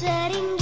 sering